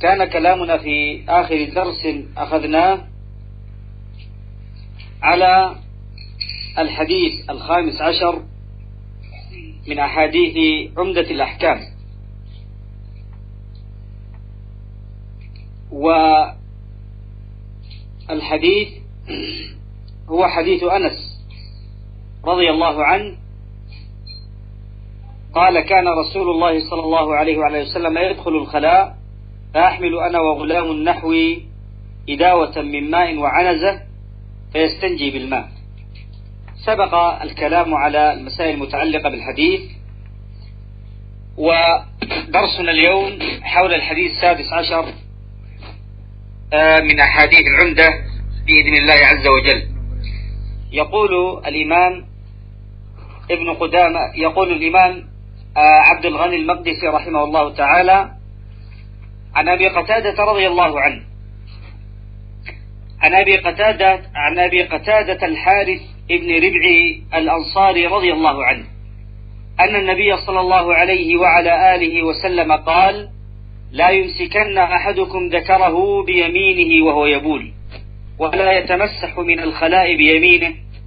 كان كلامنا في آخر درس أخذناه على الحديث الخامس عشر من أحاديث عمدة الأحكام والحديث هو حديث أنس رضي الله عنه قال كان رسول الله صلى الله عليه وعلى وسلم يدخل الخلاء فأحمل أنا وغلام النحوي إداوة من ماء وعنزة فيستنجي بالماء سبق الكلام على المسائل المتعلقة بالحديث ودرسنا اليوم حول الحديث السادس عشر آه، من أحاديث العمدة بإذن الله عز وجل يقول الإمام ابن قدامة يقول الإمام آه، عبد الغني المقدسي رحمه الله تعالى عن أبي قتادة رضي الله عنه عن أبي قتادة عن أبي قتادة الحارث بن ربع الأنصاري رضي الله عنه أن النبي صلى الله عليه وعلى آله وسلم قال لا يمسكن أحدكم ذكره بيمينه وهو يبول ولا يتمسح من الخلاء بيمينه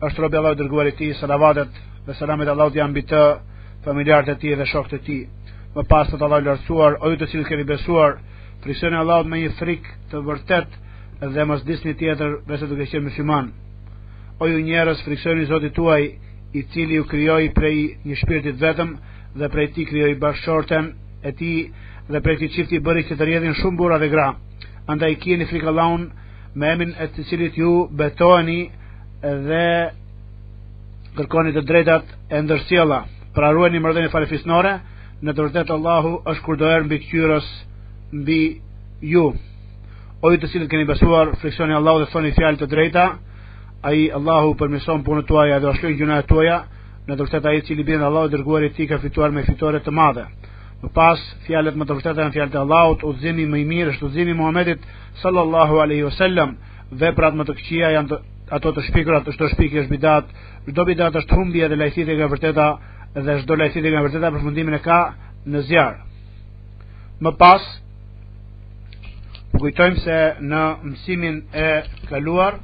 është rob i Allahut i dërguari i tij salavatet dhe selamet e Allahut janë mbi të familjarët e tij dhe shokët e tij më pas thotë Allahu i lartësuar o ju të cilët keni besuar frikësojuni Allahut me një frikë të vërtetë dhe mos vdisni tjetër veçse duke qenë muslimanë o ju njerëz frikësojuni Zotit tuaj i cili ju krijoi prej një shpirti të vetëm dhe prej tij krijoi bashkëshorten e tij dhe prej këtij çifti bëri që të rrjedhin shumë burra dhe gra andaj keni frikë Allahun me emrin e të cilit ju betoheni dhe kërkoni të drejtat e ndërsjella pra ruajini marrëdhëniet farefisnore në të vërtetë Allahu është kurdoherë mbikëqyrës mbi ju o ju të cilët keni besuar frikësojuni Allahut dhe thoni fjalë të drejta ai Allahu ua përmirëson punët tuaja dhe ua shlyen gjynahet tuaja në të vërtetë ai i cili i bindet Allahut të dërguarit të tij ka fituar me fitore të mëdha Më pas, fjalët më të vërteta janë fjalët e Allahut, udhëzimi më i mirë është udhëzimi i Muhamedit sallallahu alaihi wasallam. Veprat më të këqija janë të, ato të shpikurat, çdo shpikje është bidat, çdo bidat është humbje dhe lajthitje nga e vërteta dhe çdo lajthitje nga e vërteta përfundimin e ka në zjarr. Më pas po kujtojmë se në mësimin e kaluar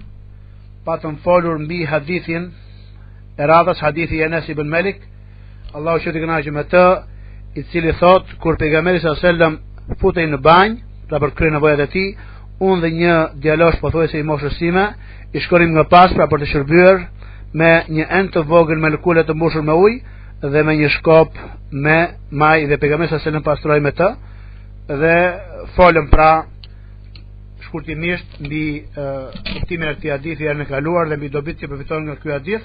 patëm folur mbi hadithin e radhës hadithi i Enes ibn Malik Allahu qoftë i kënaqur me të, i cili thotë kur pejgamberi sa selam futej në banjë, pra për të kryer nevojat e tij, unë dhe një djalosh pothuajse i moshës sime, i shkonim nga pas pra për t'i shërbyer me një enë të vogël prej lëkure të mbushur me ujë dhe me një shkop me majë dhe pejgamberi sa selam pastrohej me të dhe folëm pra shkurtimisht mbi kuptimin e këtij hadithi herën e kaluar dhe mbi dobitë që përfitohen nga ky hadith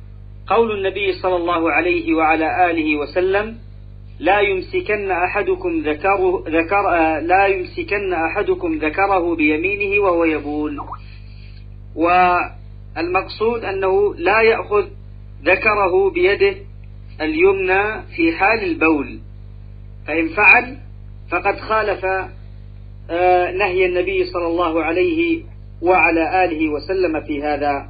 قول النبي صلى الله عليه وعلى آله وسلم لا يمسكن أحدكم ذكره ذكر لا يمسكن أحدكم ذكره بيمينه وهو يبول والمقصود أنه لا يأخذ ذكره بيده اليمنى في حال البول فإن فعل فقد خالف آه، نهي النبي صلى الله عليه وعلى آله وسلم في هذا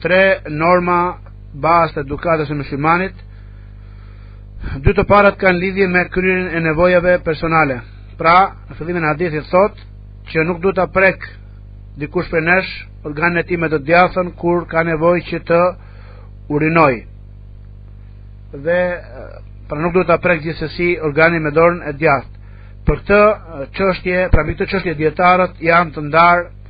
Tre norma bazë të edukatës së muslimanit. Dy të parat kanë lidhje me kryerjen e nevojave personale. Pra, në fillimin e hadithit thotë që nuk duhet ta prekë dikush prej nesh organin e tij me të djathtën kur ka nevojë që të urinojë. Dhe pra nuk duhet ta prekë gjithsesi organin me dorën e djathtë. Për këtë çështje, pra mbi këtë çështje dijetarët janë të ndarë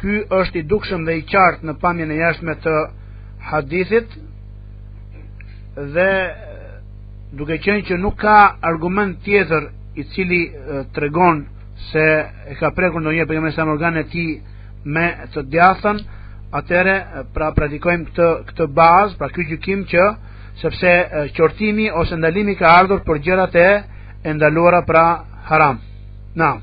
Ky është i dukshëm dhe i qartë në pamjen e jashtme të hadithit dhe duke qenë që nuk ka argument tjetër i cili tregon se e ka prekur ndonjëherë pejgamberi sa organin e tij me të djathtën, atëherë pra praktikojmë këtë këtë bazë, pra ky gjykim që sepse qortimi ose ndalimi ka ardhur për gjërat e ndaluara pra haram. Naam.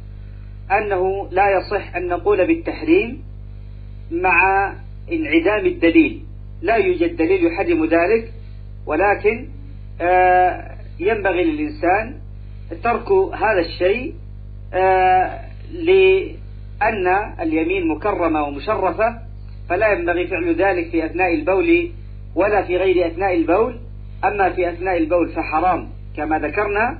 أنه لا يصح أن نقول بالتحريم مع انعدام الدليل لا يوجد دليل يحرم ذلك ولكن آه، ينبغي للإنسان ترك هذا الشيء آه، لأن اليمين مكرمة ومشرفة فلا ينبغي فعل ذلك في أثناء البول ولا في غير أثناء البول أما في أثناء البول فحرام كما ذكرنا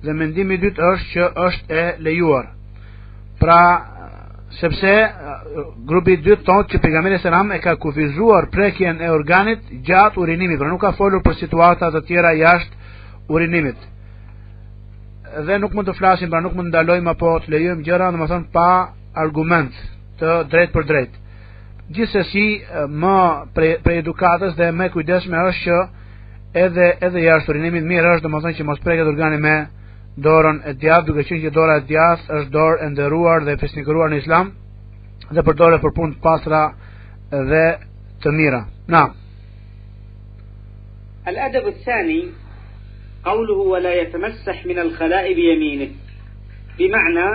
Dhe mendimi i dytë është që është e lejuar. Pra, sepse grupi i dytë thotë që pejgamberi selam e ka kufizuar prekjen e organit gjatë urinimit, pra nuk ka folur për situata të tjera jashtë urinimit. Dhe nuk mund të flasim, pra nuk mund të ndalojmë apo të lejojmë gjëra, domethënë pa argument të drejtpërdrejtë. Gjithsesi, më prej pre edukatës dhe më e kujdesshme është që edhe edhe jashtë urinimit mirë është domethënë që mos preket organi me dorën e djathtë, duke qenë që dora e djathtë është dorë e nderuar dhe e fisnikëruar në Islam dhe përdoret për punë të pastra dhe të mira. Naam. Al-adab al-thani qawluhu wa la yatamassah min al-khala'i bi yaminihi. Bi ma'na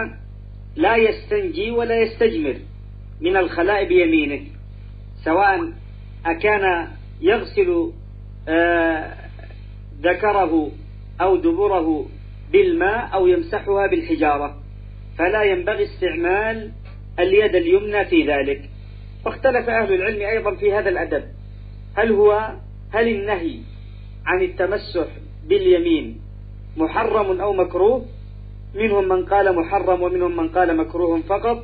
la yastanji wa la yastajmir. من الخلاء بيمينه سواء أكان يغسل ذكره أو دبره بالماء أو يمسحها بالحجارة فلا ينبغي استعمال اليد اليمنى في ذلك واختلف أهل العلم أيضا في هذا الأدب هل هو هل النهي عن التمسح باليمين محرم أو مكروه منهم من قال محرم ومنهم من قال مكروه فقط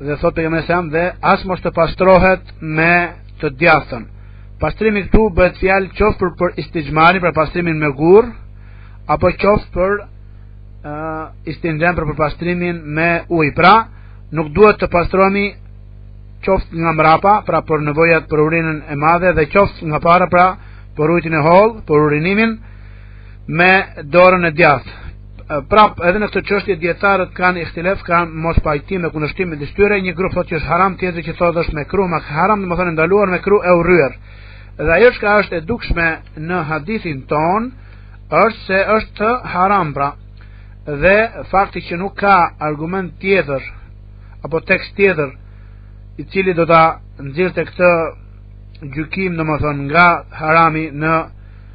dhe thotë pejgamberi selam dhe as mos të pastrohet me të djathtën pastrimi këtu bëhet fjalë qoftë për, për istixhmarin për pastrimin me gur apo qoftë për uh, istinxhen për për pastrimin me ujë. Pra, nuk duhet të pastrohemi qoftë nga mrapa, pra për nevojat për urinën e madhe dhe qoftë nga para, pra për ujët e hollë, për urinimin me dorën e djathtë. Prap, edhe në këtë çështje dijetarët kanë ihtilaf, kanë mospajtim, kundërshtim midis tyre, një grup thotë që është haram, tjetri që thotë është mekruh, mak haram, do të thonë ndaluar, mekruh e urryer. Dhe ajo çka është e dukshme në hadithin tonë është se është haram pra. Dhe fakti që nuk ka argument tjetër apo tekst tjetër i cili do ta nxirrte këtë gjykim, domethënë nga harami në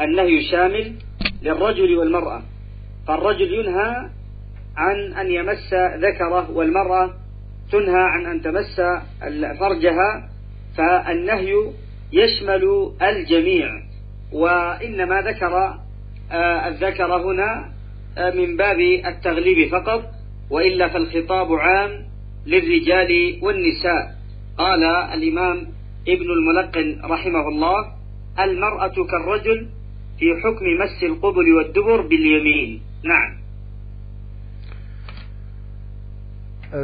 النهي شامل للرجل والمرأة فالرجل ينهى عن أن يمس ذكره والمرأة تنهى عن أن تمس فرجها فالنهي يشمل الجميع وإنما ذكر آه، الذكر هنا آه، من باب التغليب فقط وإلا فالخطاب عام للرجال والنساء قال الإمام ابن الملقن رحمه الله Al mar'atu kar rajul fi hukmi mass al qubul wad dubur bil yamin. Naam.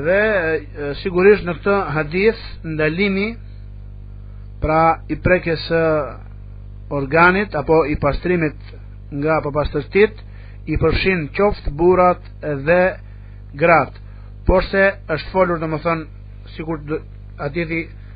Dhe sigurisht në këtë hadith ndalimi pra i prekjes së organit apo i pastrimit nga papastërtitë i përfshin qoftë burrat dhe gratë porse është folur domethënë sikur hadithi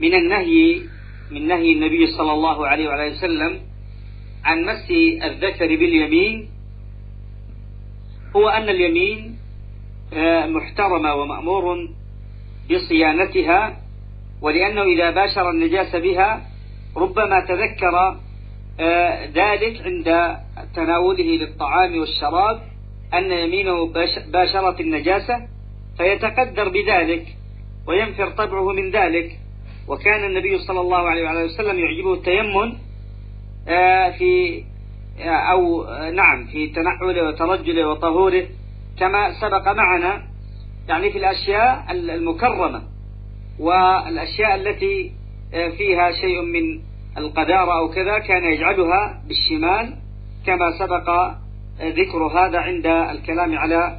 من النهي من نهي النبي صلى الله عليه وعلى وسلم عن مس الذكر باليمين هو أن اليمين آه، محترمة ومأمور بصيانتها ولأنه إذا باشر النجاسة بها ربما تذكر آه، ذلك عند تناوله للطعام والشراب أن يمينه باشرت النجاسة فيتقدر بذلك وينفر طبعه من ذلك وكان النبي صلى الله عليه وعلى وسلم يعجبه التيمم آه، في آه، أو آه، نعم في تنعله وترجله وطهوره كما سبق معنا يعني في الأشياء المكرمة والأشياء التي فيها شيء من القذارة أو كذا كان يجعلها بالشمال كما سبق ذكر هذا عند الكلام على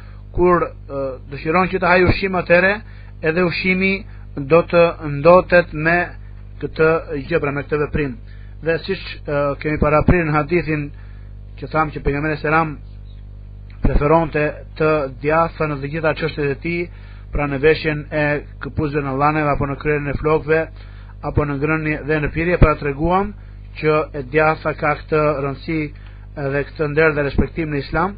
Kur dëshiron që të hajë ushqim atëherë, edhe ushqimi do të ndotet me këtë gjë, pra me këtë veprim. Dhe siç kemi paraprirë në hadithin që thamë që pejgamberi selam preferonte të djathtën në të gjitha çështjet e tij, pra në veshjen e këpucëve, nallaneve apo në krehjen e flokëve, apo në ngrënie dhe në pirje pra treguam që e djathta ka këtë rëndësi dhe këtë nder dhe respektim në islam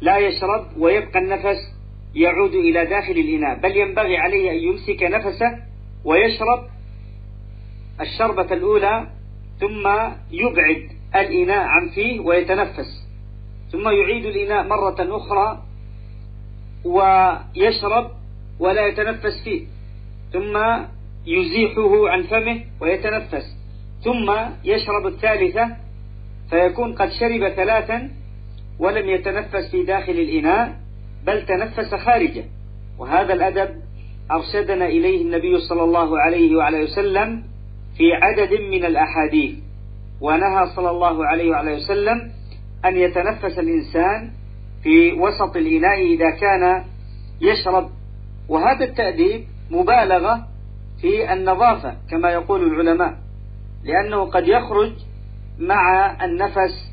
لا يشرب ويبقى النفس يعود إلى داخل الإناء بل ينبغي عليه أن يمسك نفسه ويشرب الشربة الأولى ثم يبعد الإناء عن فيه ويتنفس ثم يعيد الإناء مرة أخرى ويشرب ولا يتنفس فيه ثم يزيحه عن فمه ويتنفس ثم يشرب الثالثة فيكون قد شرب ثلاثا ولم يتنفس في داخل الإناء بل تنفس خارجه وهذا الأدب أرشدنا إليه النبي صلى الله عليه وعلى وسلم في عدد من الأحاديث ونهى صلى الله عليه وعلى وسلم أن يتنفس الإنسان في وسط الإناء إذا كان يشرب وهذا التأديب مبالغة في النظافة كما يقول العلماء لأنه قد يخرج مع النفس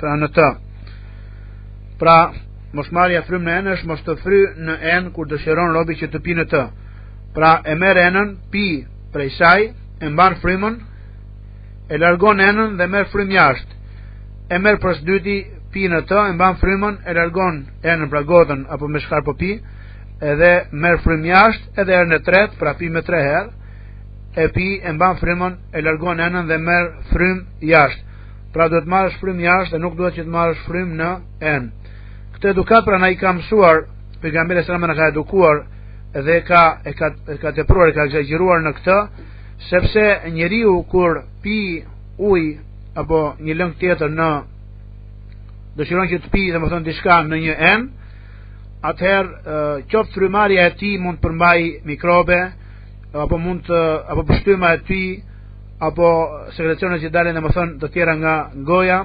Pra në të. Pra, mosmarrja frymë në enë është mos të fryjë në enë kur dëshiron robi që të pi në të. Pra, e merr enën, pi prej saj, e mban frymën, e largon enën dhe merr frymë jashtë. E merr për së dyti, pi në të, e mban frymën, e largon enën pra gotën apo me çfarë po pi, edhe merr frymë jashtë, edhe herën e tretë, pra pi me tre herë, e pi e mban frymën e largon enën dhe merr frymë jashtë Pra duhet të marrësh frymë jashtë dhe nuk duhet që të marrësh frymë në enë. Këtë edukatë pra na i ka mësuar pejgamberi sallallahu alajhi wasallam ka edukuar dhe ka e ka e ka tepruar e ka ekzagjeruar në këtë sepse njeriu kur pi ujë apo një lëng tjetër në dëshiron që të pijë domethënë diçka në një enë atëherë qoftë frymëmarrja e tij mund të përmbajë mikrobe apo mund të apo pështyma e tij apo sekrecionet që dalin domethënë të tjera nga goja,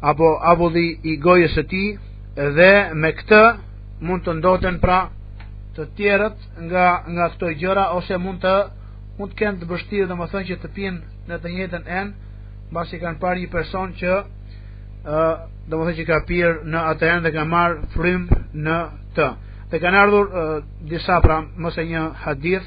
apo avulli i gojës së tij, dhe me këtë mund të ndoten pra të tjerët nga, nga këto gjëra, ose mund të mund të kenë të vështirë domethënë që të pinë në të njëjtën enë, mbasi kanë parë një person që domethënë që ka pirë në atë enë dhe ka marrë frymë në të. Dhe kanë ardhur disa pra më se një hadith,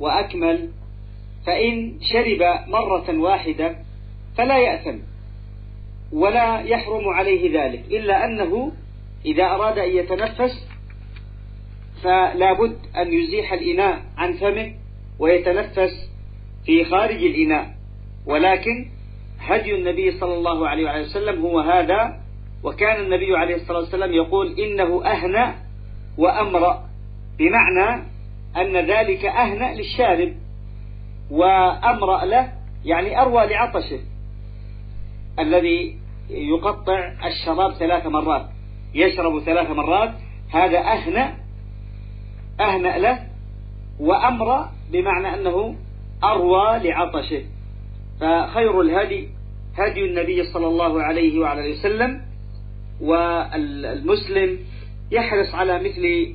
وأكمل فإن شرب مرة واحدة فلا يأثم ولا يحرم عليه ذلك إلا أنه إذا أراد أن يتنفس فلا بد أن يزيح الإناء عن فمه ويتنفس في خارج الإناء ولكن هدي النبي صلى الله عليه وسلم هو هذا وكان النبي عليه الصلاة والسلام يقول إنه أهنى وأمرأ بمعنى أن ذلك أهنى للشارب وأمرأ له يعني أروى لعطشه الذي يقطع الشراب ثلاث مرات يشرب ثلاث مرات هذا أهنأ أهنأ له وأمر بمعنى أنه أروى لعطشه فخير الهدي هدي النبي صلى الله عليه وعلى وسلم والمسلم يحرص على مثل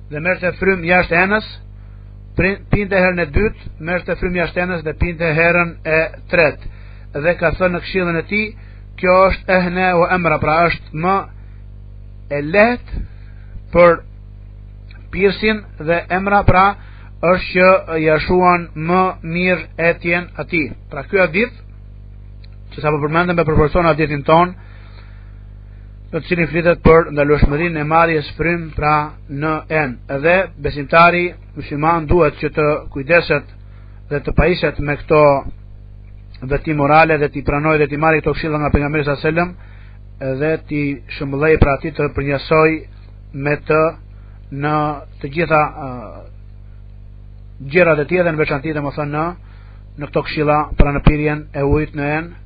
dhe merrte frymë jashtë enës, pinte herën e dytë, merrte frymë jashtë enës dhe pinte herën e tretë. Dhe ka thënë në këshillën e tij, kjo është ehne ue emra, pra është më e lehtë për pirësin dhe emra pra është që ia shuan më mirë etjen atij. Pra ky hadith, që sapo përmendëm e përforcon hadithin tonë, në të cilin flitet për ndalueshmërinë e marrjes frymë pra në enë edhe besimtari musliman duhet që të kujdeset dhe të pajiset me këto veti morale dhe t'i pranojë dhe t'i marrë këto këshilla nga pejgamberi sa selam dhe t'i shëmbëllejë pra atij të përngjasojë me të në të gjitha uh, gjërat e tjera në veçanti domethënë në në këto këshilla pra në pirjen e ujit në enë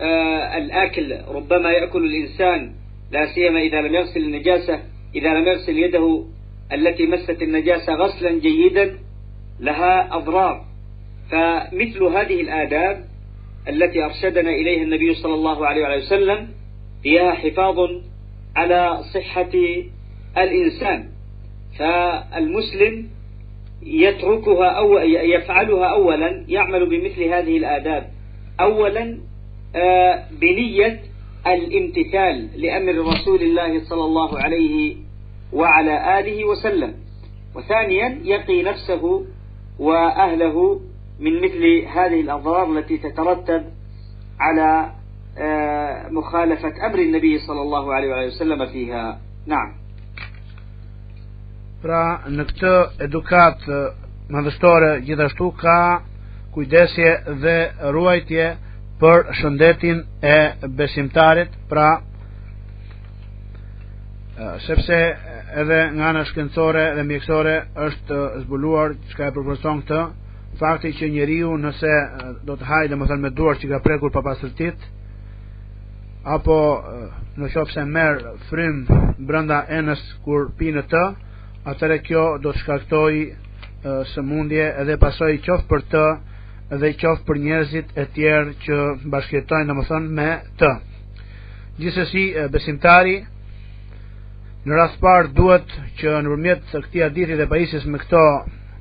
والأكل آه، ربما يأكل الإنسان لا سيما إذا لم يغسل النجاسة إذا لم يغسل يده التي مست النجاسة غسلا جيدا لها أضرار فمثل هذه الآداب التي أرشدنا إليها النبي صلى الله عليه وسلم فيها حفاظ على صحة الإنسان فالمسلم يتركها أو يفعلها أولا يعمل بمثل هذه الآداب أولا آه، بنية الامتثال لأمر رسول الله صلى الله عليه وعلى آله وسلم وثانيا يقي نفسه وأهله من مثل هذه الأضرار التي تترتب على آه، مخالفة أمر النبي صلى الله عليه وسلم فيها نعم Pra në këtë edukatë madhështore gjithashtu ka kujdesje dhe ruajtje për shëndetin e besimtarit, pra sepse edhe nga ana shkencore dhe mjekësore është zbuluar çka e përforcon këtë fakti që njeriu nëse do të hajë domethënë me duart që ka prekur papastërtitë apo në qoftë se merr frymë brenda enës kur pi në të, atëherë kjo do të shkaktojë sëmundje edhe pasoj qofë për të edhe qoftë për njerëzit e tjerë që bashkëjetojnë domethënë me të. Gjithsesi besimtari, në radhë të parë duhet që nëpërmjet këtij hadithi dhe pajisjes me këto,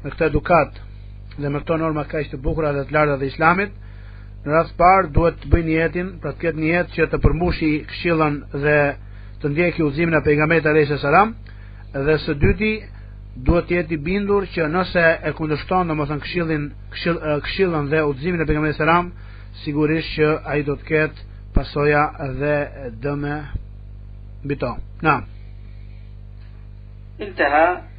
me këto edukata dhe me këto norma kaq të bukura dhe të larta të islamit, Në radhë të parë duhet të bëjë nijetin, pra të ketë nijet që të përmbushi këshillën dhe të ndjeki udhëzimin e pejgamberit alejhi selam, dhe së dyti duhet të jetë i bindur që nëse e kundërshton domethënë këshillin, këshill, këshillën dhe udhëzimin e pejgamberit selam, sigurisht që ai do të ketë pasoja dhe dëme mbi to. Na. Intaha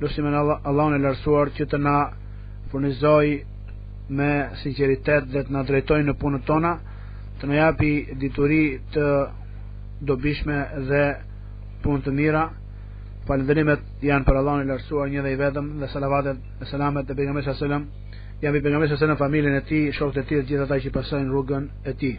Lusim Allahun e Lartësuar që të na furnizojë me sinqeritet dhe të na drejtojë në punët tona, të na japi dituri të dobishme dhe punë të mira. Falënderimet janë për Allahun e Lartësuar një dhe i vetëm dhe salavatet e selamet e pejgamberit sallallahu alajhi wasallam. Janë mbi pejgamberin sallallahu alajhi wasallam familjen e tij, shokët e tij dhe gjithë ata që pasojnë rrugën e tij.